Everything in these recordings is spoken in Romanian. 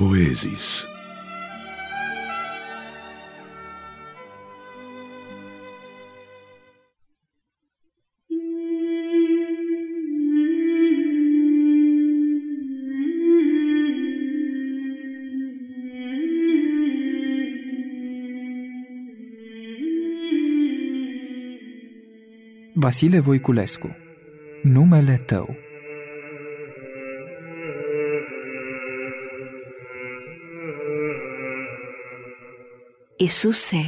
Poezis. Vasile Voiculescu Numele tău Isuse,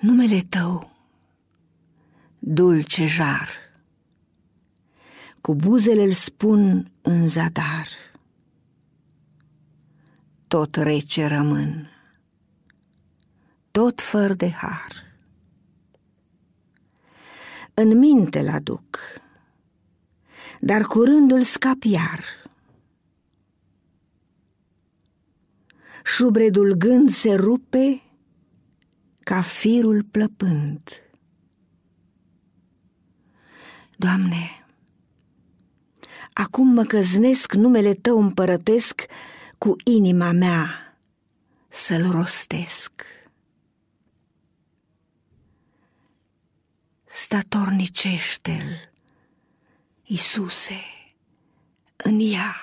numele tău, dulce jar, cu buzele îl spun în zadar, tot rece rămân, tot fără de har. În minte l aduc, dar curând îl scap iar – șubredul gând se rupe ca firul plăpând. Doamne, acum mă căznesc numele Tău împărătesc cu inima mea să-l rostesc. Statornicește-l, Iisuse, în ea,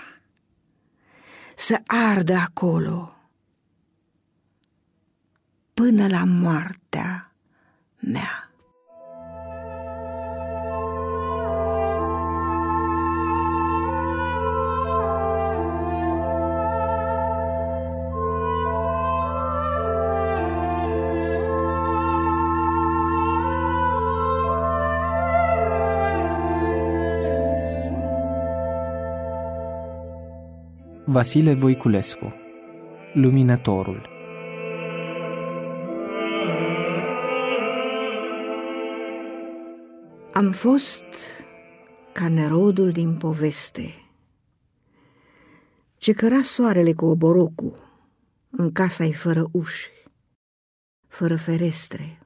să ardă acolo, până la moartea mea. Vasile Voiculescu Luminătorul Am fost ca nerodul din poveste, ce căra soarele cu oborocu în casa-i fără uși, fără ferestre,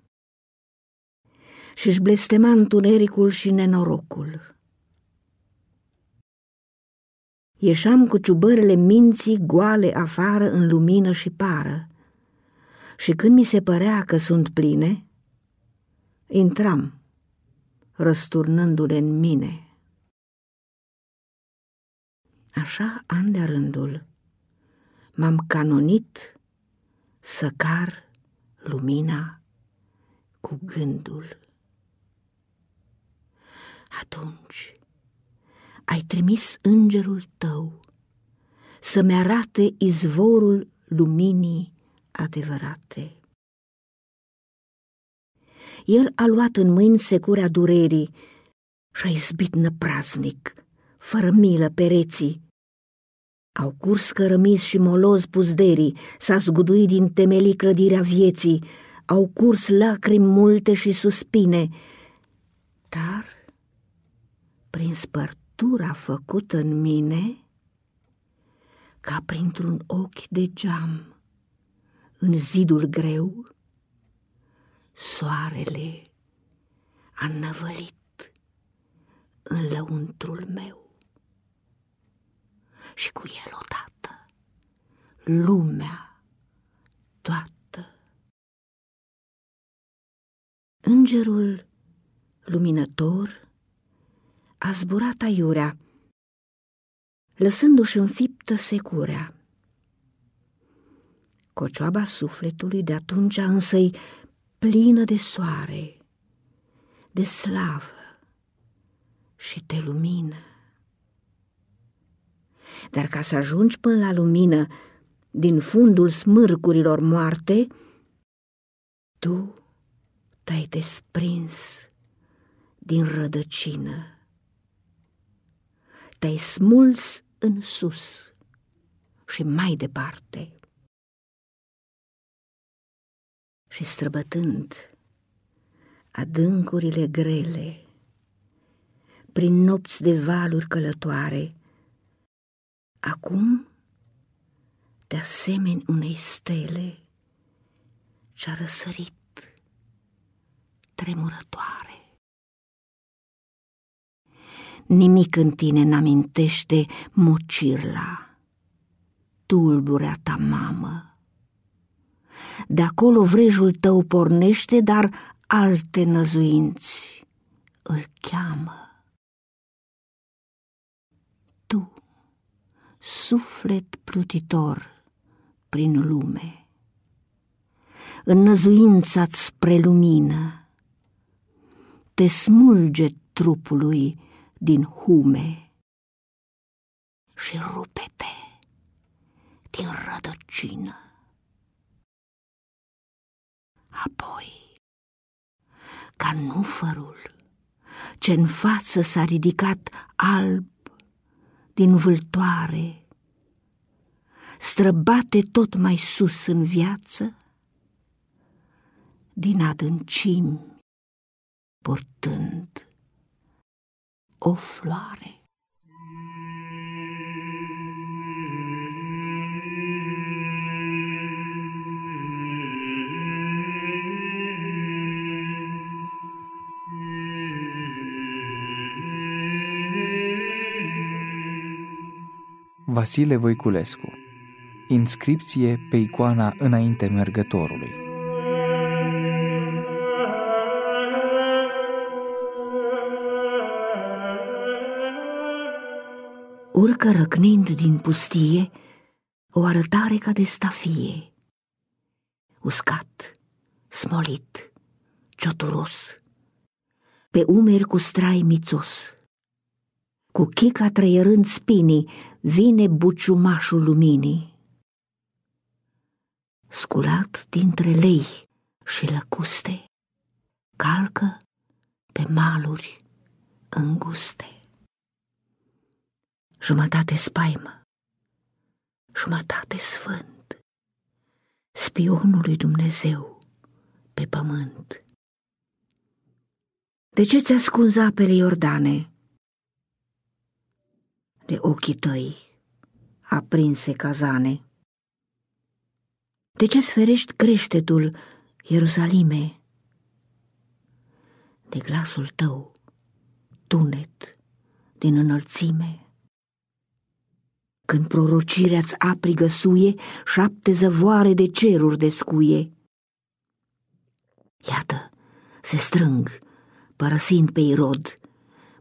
și-și blestema întunericul și nenorocul. Ieșeam cu ciubările minții goale afară în lumină și pară, și când mi se părea că sunt pline, intram răsturnându-le în mine. Așa, an de rândul, m-am canonit să car lumina cu gândul. Atunci ai trimis îngerul tău să-mi arate izvorul luminii adevărate. El a luat în mâini securea durerii și-a izbit năpraznic, fără milă pereții. Au curs cărămizi și moloz puzderii, s-a zguduit din temelii clădirea vieții, au curs lacrimi multe și suspine, dar, prin spărtura făcută în mine, ca printr-un ochi de geam, în zidul greu, soarele a năvălit în lăuntrul meu și cu el odată lumea toată. Îngerul luminător a zburat aiurea, lăsându-și înfiptă securea. Cocioaba sufletului de atunci însă-i plină de soare, de slavă și de lumină. Dar ca să ajungi până la lumină din fundul smârcurilor moarte, tu te-ai desprins din rădăcină, te-ai smuls în sus și mai departe. Și străbătând adâncurile grele, prin nopți de valuri călătoare, acum, de asemeni unei stele, ce-a răsărit tremurătoare. Nimic în tine n-amintește mocirla tulburea ta mamă. De acolo vrejul tău pornește, dar alte năzuinți îl cheamă. Tu, suflet plutitor prin lume, în năzuința spre lumină, te smulge trupului din hume și rupe-te din rădăcină. Apoi, ca nufărul ce în față s-a ridicat alb din vâltoare, străbate tot mai sus în viață, din adâncimi, portând o floare. Vasile Voiculescu Inscripție pe icoana înainte mergătorului Urcă răcnind din pustie o arătare ca de stafie. Uscat, smolit, cioturos, pe umeri cu strai mițos. Cu chica trăierând spinii, vine buciumașul luminii. Sculat dintre lei și lăcuste, calcă pe maluri înguste. Jumătate spaimă, jumătate sfânt, spionul lui Dumnezeu pe pământ. De ce ți ascunzi apele Iordane? De ochii tăi aprinse cazane. De ce sferești creștetul, Ierusalime? De glasul tău, tunet din înălțime. Când prorocirea-ți apri găsuie, șapte zăvoare de ceruri descuie. Iată, se strâng, părăsind pe Irod,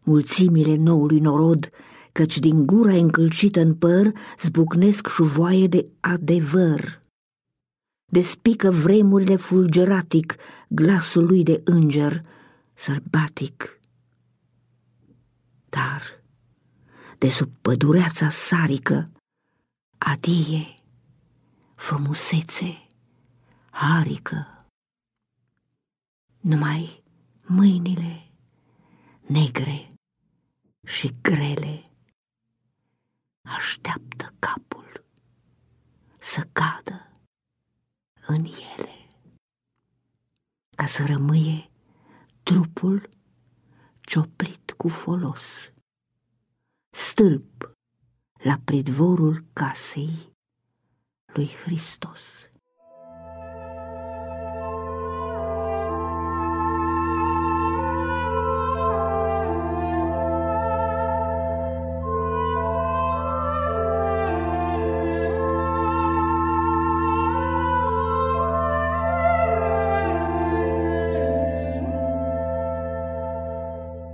mulțimile noului norod, căci din gura încălcită în păr zbucnesc șuvoaie de adevăr. Despică vremurile fulgeratic glasul lui de înger, sălbatic. Dar, de sub pădureața sarică, adie, frumusețe, harică. Numai mâinile negre și grele așteaptă capul să cadă în ele, ca să rămâie trupul cioplit cu folos, stâlp la pridvorul casei lui Hristos.